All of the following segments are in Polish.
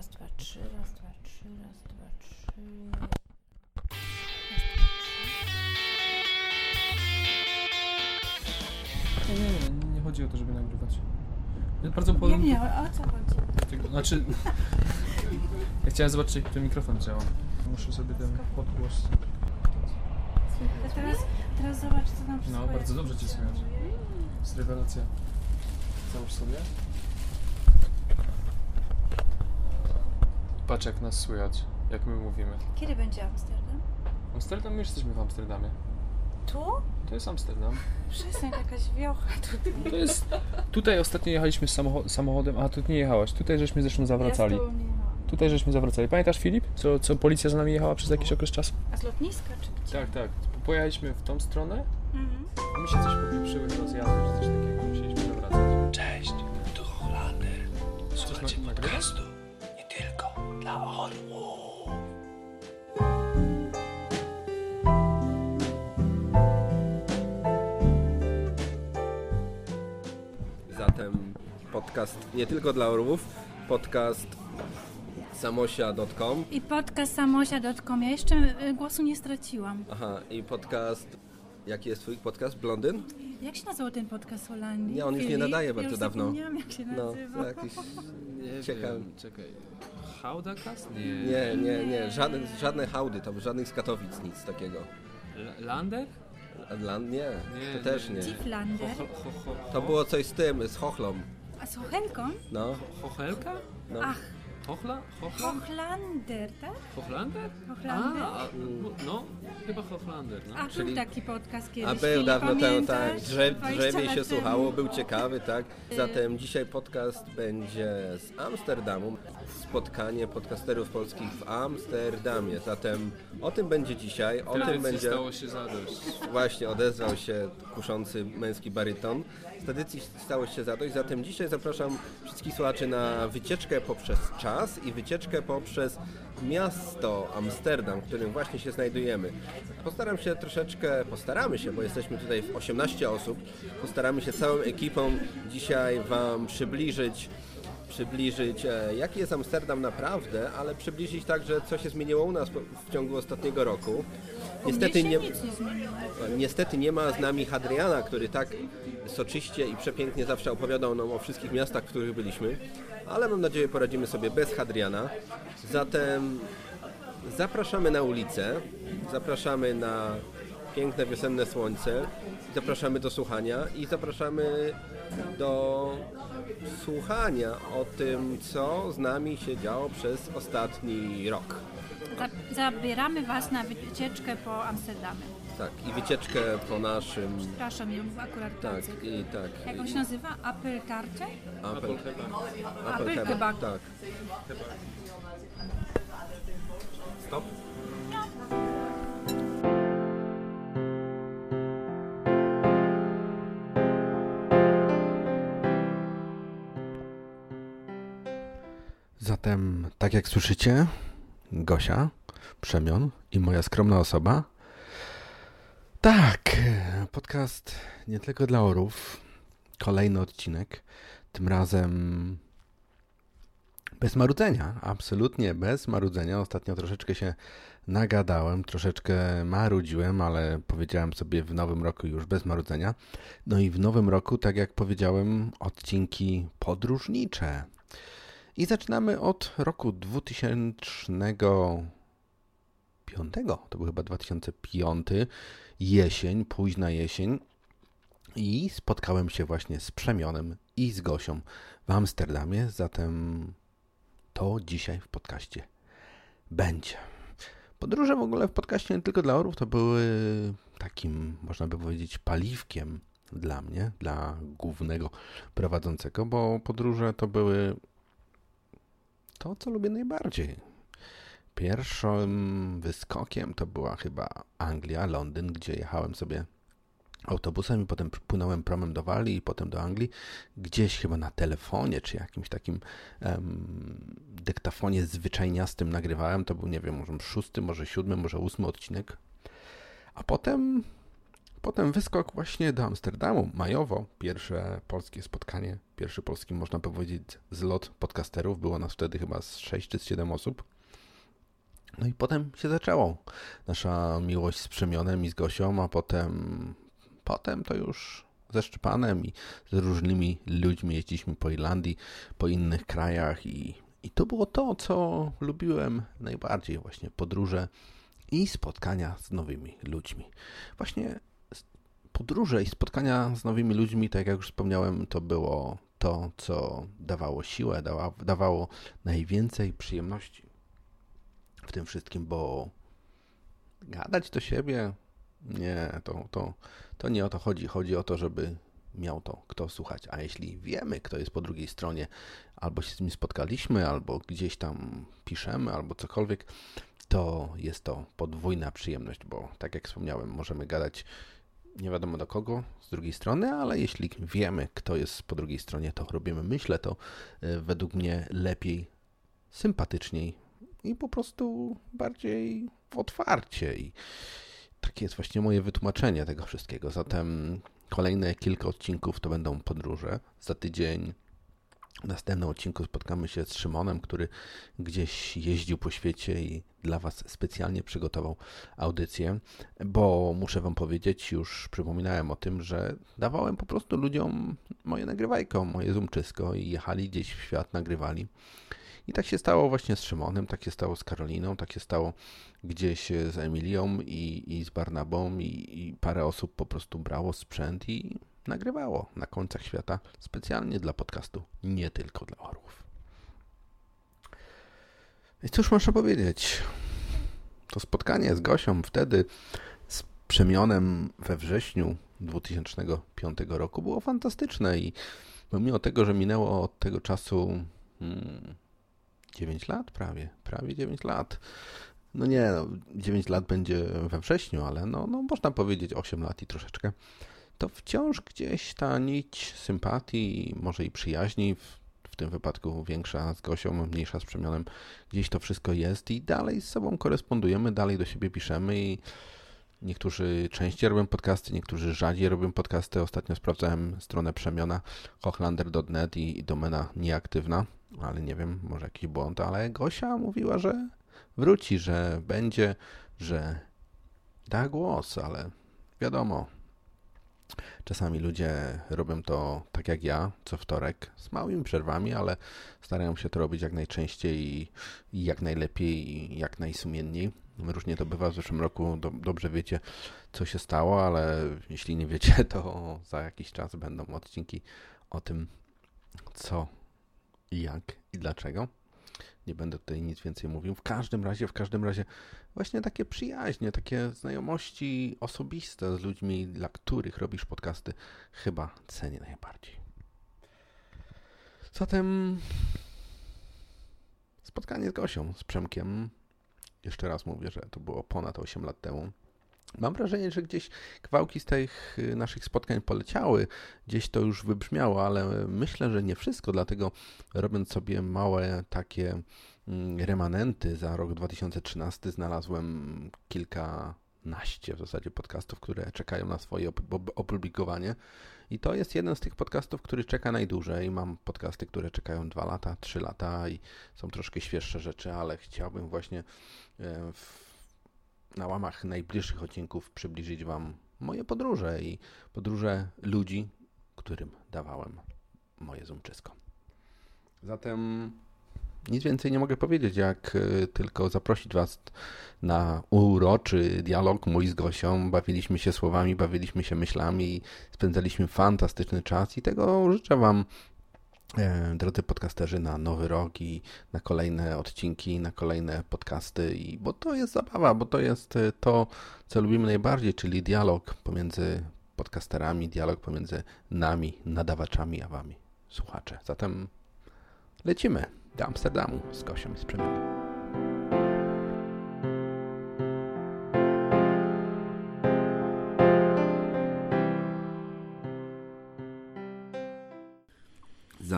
Raz, dwa, trzy, raz, dwa, trzy, raz, dwa, trzy. Nie, nie, nie, nie chodzi o to, żeby nagrywać. Ja bardzo Nie, podobnie. nie, o co chodzi? Znaczy. ja chciałem zobaczyć, jak ten mikrofon działa. Muszę sobie ten podgłos. A teraz, teraz zobacz, co nam No, bardzo dobrze cię słychać. Jest rewelacja. Załóż sobie. Patrz, jak nas słychać, jak my mówimy. Kiedy będzie Amsterdam? Amsterdam, my już jesteśmy w Amsterdamie. Tu? To jest Amsterdam. Przestań, jakaś wiocha tutaj. To jest. Tutaj ostatnio jechaliśmy samocho- samochodem. A tu nie jechałaś. Tutaj żeśmy zresztą zawracali. Ja z tobą nie jechałam. Tutaj żeśmy zawracali. Pamiętasz Filip? Co, co policja za nami jechała przez jakiś okres czasu? A z lotniska czy gdzie? Tak, tak. Pojechaliśmy w tą stronę. Mhm. Mi się coś popieprzyły rozjazdy, czy coś takiego. Musieliśmy zawracać. Cześć, tu Holander. Słuchajcie na- podcastu dla orłów. Zatem podcast nie tylko dla orłów, podcast samosia.com I podcast samosia.com. Ja jeszcze y, głosu nie straciłam. Aha, i podcast, jaki jest twój podcast? Blondyn? Jak się nazywał ten podcast Holandii? Nie, on już nie nadaje ja bardzo już dawno. zapomniałam, jak się No, nazywa. to jakiś... Nie Ciekawe. wiem, czekaj. Haudacast? Nie. Nie, nie, nie, żadne, żadne hałdy, to żadnych z Katowic, nic takiego. L- Landek? Land? Nie, Nie, to też nie. Tiflander. Ho, ho, ho, ho, To było coś z tym, z chochlą. A z Hochelką? No, Hochelka? no. Ach, Hochla? Hochla? Hochlander, tak? Hochlander? Hochlander? A, a, no, chyba Hochlander, no. A Czyli- był taki podcast kiedyś. A był dawno temu, tak. Drzew, 20 drzewie lat się słuchało, był ciekawy, tak. Zatem dzisiaj podcast będzie z Amsterdamu. Spotkanie podcasterów polskich w Amsterdamie. Zatem o tym będzie dzisiaj, o tym będzie... stało się zadość. Właśnie odezwał się kuszący męski baryton. Z tradycji stało się zadość, zatem dzisiaj zapraszam wszystkich słuchaczy na wycieczkę poprzez czas i wycieczkę poprzez miasto Amsterdam, w którym właśnie się znajdujemy. Postaram się troszeczkę, postaramy się, bo jesteśmy tutaj w 18 osób, postaramy się całą ekipą dzisiaj Wam przybliżyć przybliżyć, e, jaki jest Amsterdam naprawdę, ale przybliżyć także, co się zmieniło u nas w ciągu ostatniego roku. Niestety nie, zmieniło. Niestety nie ma z nami Hadriana, który tak soczyście i przepięknie zawsze opowiadał nam o wszystkich miastach, w których byliśmy, ale mam nadzieję poradzimy sobie bez Hadriana. Zatem zapraszamy na ulicę, zapraszamy na piękne wiosenne słońce, zapraszamy do słuchania i zapraszamy do słuchania o tym, co z nami się działo przez ostatni rok. Za- Zabieramy Was na wycieczkę po Amsterdamie. Tak, i wycieczkę po naszym Przepraszam, ją akurat Tak, i tak. Jak on się nazywa? Apple Tarcze? Apple, Apple Apple chyba. Tak. Tak jak słyszycie, Gosia, Przemion i moja skromna osoba. Tak, podcast nie tylko dla orów. Kolejny odcinek. Tym razem bez marudzenia, absolutnie bez marudzenia. Ostatnio troszeczkę się nagadałem, troszeczkę marudziłem, ale powiedziałem sobie w nowym roku już bez marudzenia. No i w nowym roku, tak jak powiedziałem, odcinki podróżnicze. I zaczynamy od roku 2005. To był chyba 2005. Jesień, późna jesień. I spotkałem się właśnie z Przemionem i z Gosią w Amsterdamie, zatem to dzisiaj w podcaście będzie. Podróże w ogóle w podcaście nie tylko dla orów to były takim, można by powiedzieć, paliwkiem dla mnie, dla głównego prowadzącego, bo podróże to były to, co lubię najbardziej. Pierwszym wyskokiem to była chyba Anglia, Londyn, gdzie jechałem sobie autobusem i potem płynąłem promem do Walii i potem do Anglii. Gdzieś chyba na telefonie czy jakimś takim em, dyktafonie zwyczajniastym nagrywałem. To był, nie wiem, może szósty, może siódmy, może ósmy odcinek. A potem Potem wyskok właśnie do Amsterdamu, majowo, pierwsze polskie spotkanie, pierwszy polski, można powiedzieć, zlot podcasterów. Było nas wtedy chyba z 6 czy z 7 osób. No i potem się zaczęło. Nasza miłość z Przemionem i z Gosią, a potem, potem to już ze Szczepanem i z różnymi ludźmi jeździliśmy po Irlandii, po innych krajach i, i to było to, co lubiłem najbardziej, właśnie podróże i spotkania z nowymi ludźmi. Właśnie podróże i spotkania z nowymi ludźmi, tak jak już wspomniałem, to było to, co dawało siłę, dawa, dawało najwięcej przyjemności w tym wszystkim, bo gadać do siebie, nie, to, to, to nie o to chodzi. Chodzi o to, żeby miał to kto słuchać. A jeśli wiemy, kto jest po drugiej stronie, albo się z nim spotkaliśmy, albo gdzieś tam piszemy, albo cokolwiek, to jest to podwójna przyjemność, bo tak jak wspomniałem, możemy gadać nie wiadomo do kogo z drugiej strony, ale jeśli wiemy, kto jest po drugiej stronie, to robimy, myślę, to y, według mnie lepiej, sympatyczniej i po prostu bardziej otwarcie. I takie jest właśnie moje wytłumaczenie tego wszystkiego. Zatem kolejne kilka odcinków to będą podróże. Za tydzień w następnym odcinku spotkamy się z Szymonem, który gdzieś jeździł po świecie i dla Was specjalnie przygotował audycję, bo muszę Wam powiedzieć, już przypominałem o tym, że dawałem po prostu ludziom moje nagrywajko, moje zoomczysko i jechali gdzieś w świat, nagrywali. I tak się stało właśnie z Szymonem, tak się stało z Karoliną, tak się stało gdzieś z Emilią i, i z Barnabą i, i parę osób po prostu brało sprzęt i nagrywało na końcach świata specjalnie dla podcastu, nie tylko dla orłów. I cóż można powiedzieć? To spotkanie z Gosią wtedy z Przemionem we wrześniu 2005 roku było fantastyczne i pomimo tego, że minęło od tego czasu hmm, 9 lat prawie, prawie 9 lat. No nie, no, 9 lat będzie we wrześniu, ale no, no można powiedzieć 8 lat i troszeczkę. To wciąż gdzieś ta nić sympatii, może i przyjaźni, w, tym wypadku większa z Gosią, mniejsza z Przemionem, gdzieś to wszystko jest i dalej z sobą korespondujemy, dalej do siebie piszemy i Niektórzy częściej robią podcasty, niektórzy rzadziej robią podcasty. Ostatnio sprawdzałem stronę przemiona hochlander.net i domena nieaktywna, ale nie wiem, może jakiś błąd, ale Gosia mówiła, że wróci, że będzie, że da głos, ale wiadomo, Czasami ludzie robią to tak jak ja, co wtorek, z małymi przerwami, ale starają się to robić jak najczęściej i, jak najlepiej i jak najsumienniej. Różnie to bywa w zeszłym roku, do, dobrze wiecie, co się stało, ale jeśli nie wiecie, to za jakiś czas będą odcinki o tym, co, jak i dlaczego. Nie będę tutaj nic więcej mówił. W każdym razie, w każdym razie właśnie takie przyjaźnie, takie znajomości osobiste z ludźmi, dla których robisz podcasty, chyba cenię najbardziej. Zatem spotkanie z Gosią, z Przemkiem. Jeszcze raz mówię, że to było ponad 8 lat temu. Mam wrażenie, że gdzieś kawałki z tych y, naszych spotkań poleciały, gdzieś to już wybrzmiało, ale myślę, że nie wszystko, dlatego robiąc sobie małe takie mm, remanenty za rok 2013 znalazłem kilkanaście w zasadzie podcastów, które czekają na swoje opublikowanie. I to jest jeden z tych podcastów, który czeka najdłużej. Mam podcasty, które czekają dwa lata, trzy lata i są troszkę świeższe rzeczy, ale chciałbym właśnie e, w na łamach najbliższych odcinków przybliżyć Wam moje podróże i podróże ludzi, którym dawałem moje zoomczysko. Zatem nic więcej nie mogę powiedzieć, jak e, tylko zaprosić Was na uroczy dialog mój z Gosią. Bawiliśmy się słowami, bawiliśmy się myślami spędzaliśmy fantastyczny czas i tego życzę Wam drodzy podcasterzy, na nowy rok i na kolejne odcinki, na kolejne podcasty, i, bo to jest zabawa, bo to jest e, to, co lubimy najbardziej, czyli dialog pomiędzy podcasterami, dialog pomiędzy nami, nadawaczami, a wami, słuchacze. Zatem lecimy do Amsterdamu z Kosią i z Przemianem.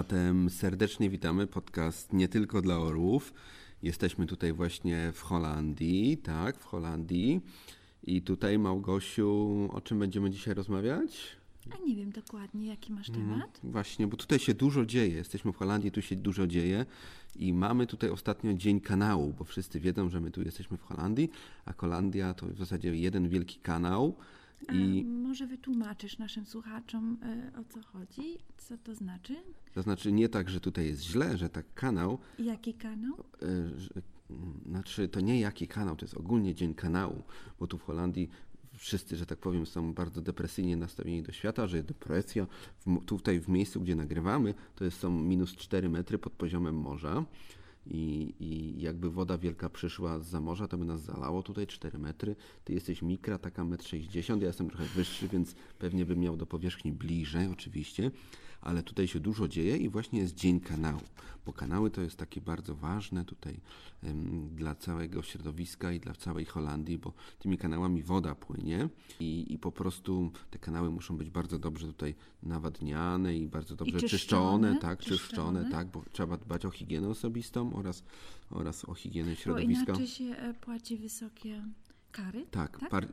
Zatem serdecznie witamy podcast nie tylko dla orłów. Jesteśmy tutaj właśnie w Holandii, tak, w Holandii. I tutaj, Małgosiu, o czym będziemy dzisiaj rozmawiać? A nie wiem dokładnie, jaki masz Mhm. temat. Właśnie, bo tutaj się dużo dzieje. Jesteśmy w Holandii, tu się dużo dzieje i mamy tutaj ostatnio Dzień Kanału, bo wszyscy wiedzą, że my tu jesteśmy w Holandii, a Holandia to w zasadzie jeden wielki kanał. I może wytłumaczysz naszym słuchaczom, y, o co chodzi, co to znaczy? to znaczy nie tak, że tutaj jest źle, że tak kanał, Jaki kanał? e, że, znaczy to nie jaki kanał, to jest ogólnie Dzień Kanału, bo tu w Holandii wszyscy, że tak powiem, są bardzo depresyjnie nastawieni do świata, że depresja. W, tutaj w miejscu, gdzie nagrywamy, to jest, są minus 4 metry pod poziomem morza. I, I jakby woda wielka przyszła z morza, to by nas zalało tutaj 4 metry. Ty jesteś mikra, taka 1,60 m, ja jestem trochę wyższy, więc pewnie bym miał do powierzchni bliżej oczywiście. Ale tutaj się dużo dzieje i właśnie jest Dzień Kanału, bo kanały to jest takie bardzo ważne tutaj em, dla całego środowiska i dla całej Holandii, bo tymi kanałami woda płynie i, i po prostu te kanały muszą być bardzo dobrze tutaj nawadniane i bardzo dobrze czyszczone, czyszczone, tak, czyszczone. czyszczone, tak, bo trzeba dbać o higienę osobistą oraz, oraz o higienę Bo środowiska. inaczej się e, płaci wysokie kary. Tak, tak? Par,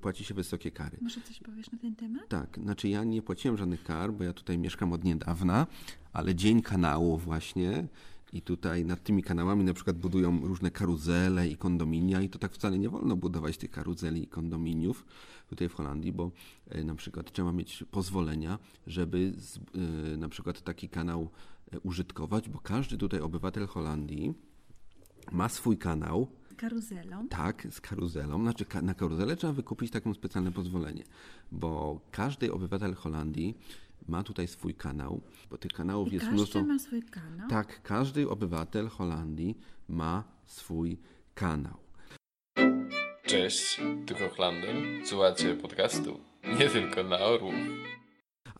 płaci się wysokie kary. Może coś powiesz na ten temat? Tak, znaczy ja nie płaciłem żadnych kar, bo ja tutaj mieszkam od niedawna, ale dzień kanału właśnie i tutaj nad tymi kanałami na przykład budują różne karuzele i kondominia i to tak wcale nie wolno budować tych karuzeli i kondominiów tutaj w Holandii, bo e, na przykład trzeba mieć pozwolenia, żeby e, na przykład taki kanał użytkować, bo każdy tutaj obywatel Holandii ma swój kanał, Karuzelą. tak, z karuzelą. Znaczy, ka- na karuzelę trzeba wykupić taką specjalne pozwolenie, bo każdy obywatel Holandii ma tutaj swój kanał, bo tych kanałów I jest każdy mnóstwo. ma swój kanał. Tak, każdy obywatel Holandii ma swój kanał. Cześć, tu Hochlander. Słuchacie podcastu nie tylko na orłów.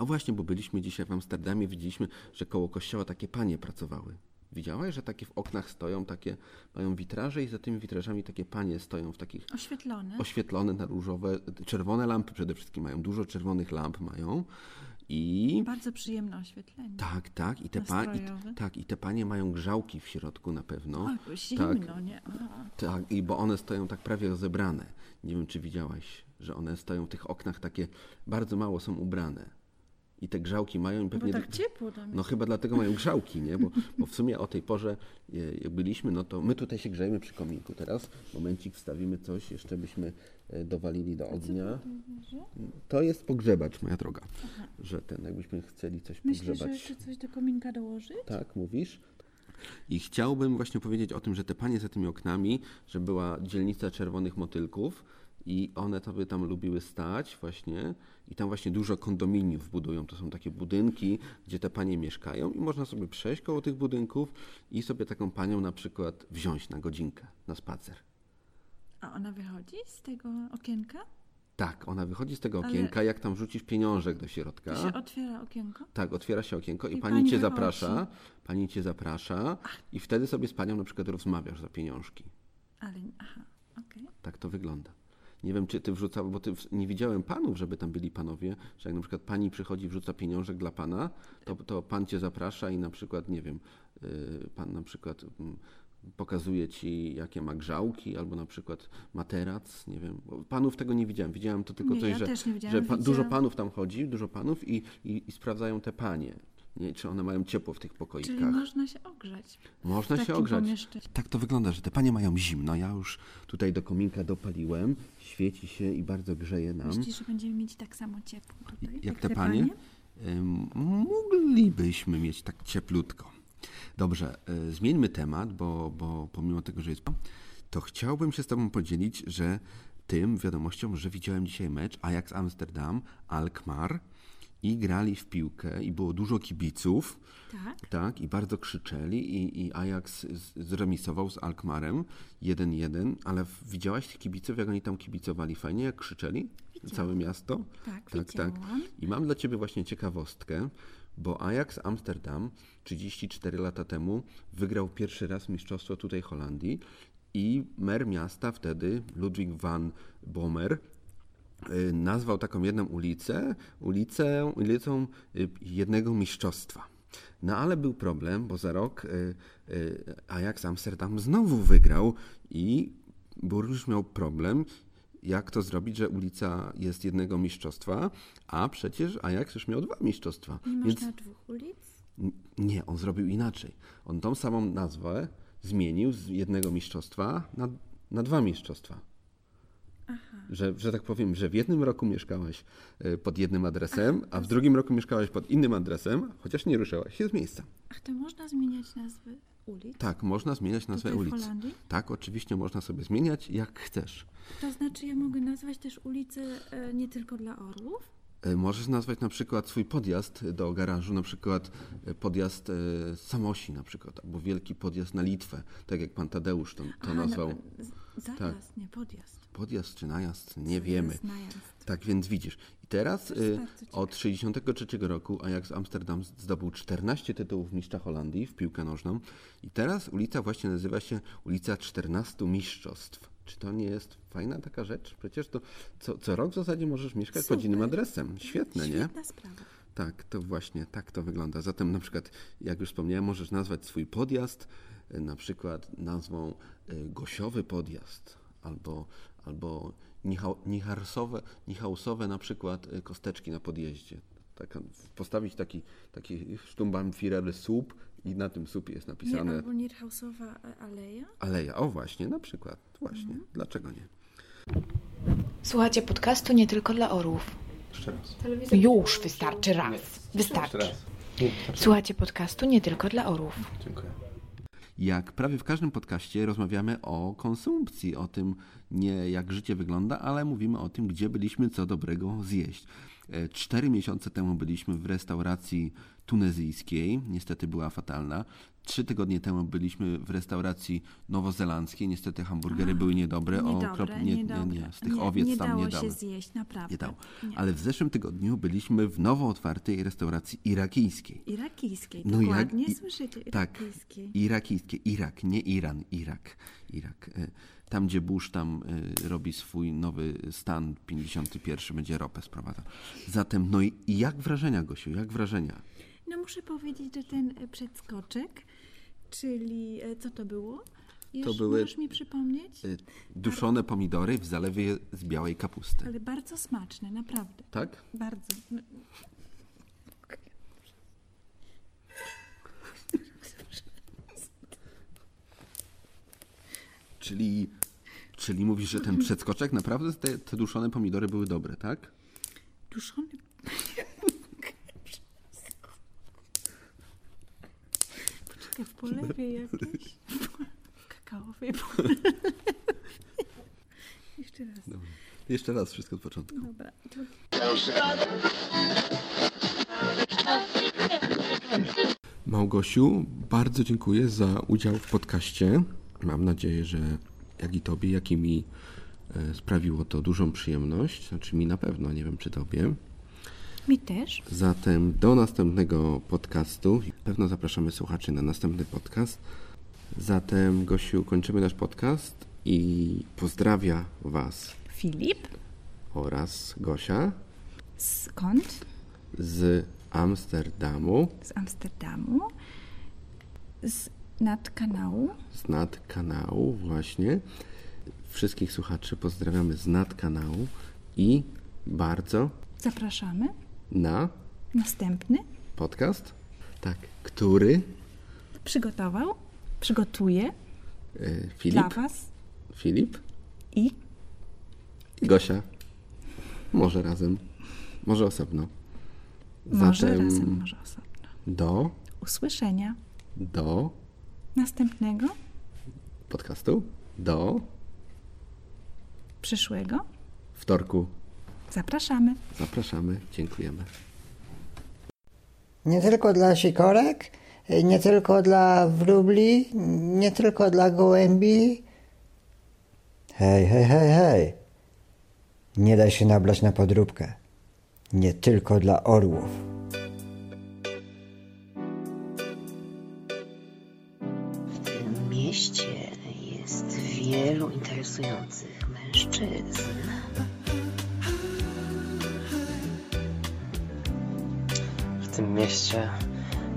A właśnie, bo byliśmy dzisiaj w Amsterdamie, widzieliśmy, że koło kościoła takie panie pracowały. Widziałaś, że takie w oknach stoją, takie mają witraże i za tymi witrażami takie panie stoją w takich Oświetlone. oświetlone na różowe, czerwone lampy przede wszystkim mają, dużo czerwonych lamp mają i Bardzo przyjemne oświetlenie. tak, tak, i te, pa, i, tak, i te panie mają grzałki w środku na pewno. O, bo zimno, nie? O. Tak, i bo one stoją tak prawie rozebrane. Nie wiem, czy widziałaś, że one stoją w tych oknach takie, bardzo mało są ubrane. I te grzałki mają i Bo pewnie... tak ciepło tam No chyba dlatego mają grzałki, nie? Bo, bo w sumie o tej porze, e, jak byliśmy, no to my tutaj się grzejemy przy kominku teraz. Momencik, wstawimy coś, jeszcze byśmy e, dowalili do ognia. To jest pogrzebacz, moja droga. Że ten, jakbyśmy chcieli coś Myślę, że pogrzebać. jeszcze coś do kominka dołożyć? Tak, mówisz? I chciałbym właśnie powiedzieć o tym, że te panie za tymi oknami, że była dzielnica czerwonych motylków i one sobie tam lubiły stać właśnie i tam właśnie dużo kondominiów budują. To są takie budynki, gdzie te panie mieszkają i można sobie przejść koło tych budynków i sobie taką panią na przykład wziąć na godzinkę, na spacer. A ona wychodzi z tego okienka? Tak, ona wychodzi z tego Ale- okienka, jak tam rzucisz pieniążek do środka. To się otwiera okienko? Tak, otwiera się okienko i, I pani, pani cię wychodzi. zaprasza, pani cię zaprasza i wtedy sobie z panią na przykład rozmawiasz za pieniążki. Ale, aha, okej. Tak to wygląda. Nie wiem, czy ty wrzucał, bo ty nie widziałem panów, żeby tam byli panowie, że jak na przykład pani przychodzi, wrzuca pieniążek dla pana, to, to pan cię zaprasza i na przykład, nie wiem, yy, pan na przykład mm, pokazuje ci, jakie ma grzałki, albo na przykład materac, nie wiem. Bo panów tego nie widziałem. Widziałem to tylko Nie, coś, ja że, że pa, dużo panów tam chodzi, dużo panów i, i, i sprawdzają te panie. Nie, czy one mają ciepło w tych pokoikach. Czyli można się ogrzać. Można się ogrzać. Tak to wygląda, że te panie mają zimno. Ja już tutaj do kominka dopaliłem, świeci się i bardzo grzeje nam. Myślisz, że będziemy mieć tak samo ciepło tutaj? Jak te panie? Ym, Moglibyśmy mieć tak cieplutko. Dobrze, y, zmieńmy temat, bo, bo pomimo tego, że jest. To chciałbym się z Tobą podzielić, że tym wiadomością, że widziałem dzisiaj mecz Ajax Amsterdam, Alkmaar i grali w piłkę i było dużo kibiców. Tak? Tak, i bardzo krzyczeli i, i Ajax zremisował z Alkmarem 1-1, ale widziałaś tych kibiców, jak oni tam kibicowali fajnie, jak krzyczeli? Całe miasto? Tak, tak, tak. widziałam. I mam dla Ciebie właśnie ciekawostkę, bo Ajax Amsterdam 34 lata temu wygrał pierwszy raz mistrzostwo tutaj Holandii i mer miasta wtedy, Ludwig van Bomer, nazwał taką jedną ulicę, ulicę, ulicą y, jednego mistrzostwa. No ale był problem, bo za rok y, y, Ajax Amsterdam znowu wygrał i burmistrz miał problem jak to zrobić, że ulica jest jednego mistrzostwa, a przecież Ajax już miał dwa mistrzostwa. Nie Więc można dwóch ulic? Nie, on zrobił inaczej. On tą samą nazwę zmienił z jednego mistrzostwa na, na dwa mistrzostwa. Że, że tak powiem, że w jednym roku mieszkałeś y, pod jednym adresem, a w drugim roku mieszkałeś pod innym adresem, chociaż nie ruszałaś się z miejsca. Ach, to można zmieniać nazwy ulic? Tak, można zmieniać nazwę Tutaj w ulic. Holandii? Tak, oczywiście można sobie zmieniać jak chcesz. To znaczy ja mogę nazwać też ulicę e, nie tylko dla orłów? Y, Możesz nazwać na przykład swój podjazd do garażu, na przykład podjazd Samosi na przykład, albo wielki podjazd na Litwę, tak jak pan Tadeusz to, to Aha, nazwał. No, z- zajazd, nie podjazd. Podjazd czy najazd, nie To wiemy. Tak więc widzisz. I teraz y, od 63 roku Ajax Amsterdam zdobył 14 tytułów mistrza Holandii w piłkę nożną. I teraz ulica właśnie nazywa się ulica 14 Mistrzostw. Czy to nie jest fajna taka rzecz? Przecież to co, co rok w zasadzie możesz mieszkać pod Super. innym adresem. Świetne, nie? Świetna sprawa. Tak, to właśnie tak to wygląda. Zatem na przykład, jak już wspomniałem, możesz nazwać swój podjazd y, na przykład nazwą y, Gosiowy Podjazd albo, albo Nichał, Nicharsowe, Nichausowe na przykład y, kosteczki na podjeździe. Taka, postawić taki, taki Stumbaumführer słup i na tym słupie jest Nie, napisane albo Nierhausowa e, aleja? aleja. O właśnie, na przykład. Właśnie. Dlaczego nie? Słuchajcie podcastu nie tylko dla orłów. Jeszcze raz. Już wystarczy raz. Wystarczy. Słuchajcie podcastu nie tylko dla orłów. Dziękuję. Jak prawie w każdym podcaście rozmawiamy o konsumpcji, o tym nie jak życie wygląda, ale mówimy o tym, gdzie byliśmy co dobrego zjeść. E, Cztery miesiące temu byliśmy w restauracji tunezyjskiej, niestety była fatalna. Trzy tygodnie temu byliśmy w restauracji nowozelandzkiej, niestety hamburgery były niedobre. Niedobre, okrop- nie, nie, niedobre. nie, z tych nie, owiec nie tam dało nie się dało. zjeść, naprawdę. Nie dało. Nie. Ale w zeszłym tygodniu byliśmy w nowo otwartej restauracji irakijskiej. Irakijskiej, No dokładnie i- słyszycie, Tak, irakijskiej. irakijskie, Irak, nie Iran, Irak, Irak. E, Tam, gdzie Bush tam e, robi swój nowy stan 51, będzie ropę sprowadzał. Zatem, no i jak wrażenia, Gosiu, jak wrażenia? No muszę powiedzieć, że ten przedskoczek, czyli e, co to było? Już były- Możesz mi przypomnieć? E, Duszone pomidory w zalewie z białej kapusty. Ale bardzo smaczne, naprawdę. Tak? Bardzo. No, Czyli, czyli mówisz, że ten przedskoczek naprawdę te, te duszone pomidory były dobre, tak? Duszony. Poczekaj, w polewie jakiejś. W kakaowej polewie. Jeszcze raz. Jeszcze raz wszystko od początku. Dobra. Małgosiu, bardzo dziękuję za udział w podcaście. Mam nadzieję, że jak i tobie, jak i mi e, sprawiło to dużą przyjemność. Znaczy mi na pewno, nie wiem czy tobie. Mi też. Zatem do następnego podcastu. Pewno zapraszamy słuchaczy na następny podcast. Zatem, Gosiu, kończymy nasz podcast i pozdrawia Was Filip. oraz Gosia Skąd? z Amsterdamu, Z Amsterdamu. Z nad kanału. z nad kanału właśnie. Wszystkich słuchaczy pozdrawiamy z nad kanału i bardzo Zapraszamy. Na Następny. podcast, tak, który Przygotował. Przygotuje e, dla Filip, Was Filip i i Gosia. Może razem, może osobno. może Zatem razem, może osobno. do, Usłyszenia. do Następnego. podcastu, do Przyszłego. wtorku. Zapraszamy. Zapraszamy, dziękujemy. Nie tylko dla sikorek, nie tylko dla wróbli, nie tylko dla gołębi. Hej, hej, hej, hej. Nie daj się nabrać na podróbkę. Nie tylko dla orłów. W tym mieście jest wielu interesujących mężczyzn.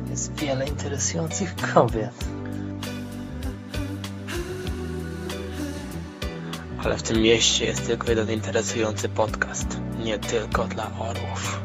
Jest wiele interesujących kobiet. Ale w tym mieście jest tylko jeden interesujący podcast. Nie tylko dla orłów.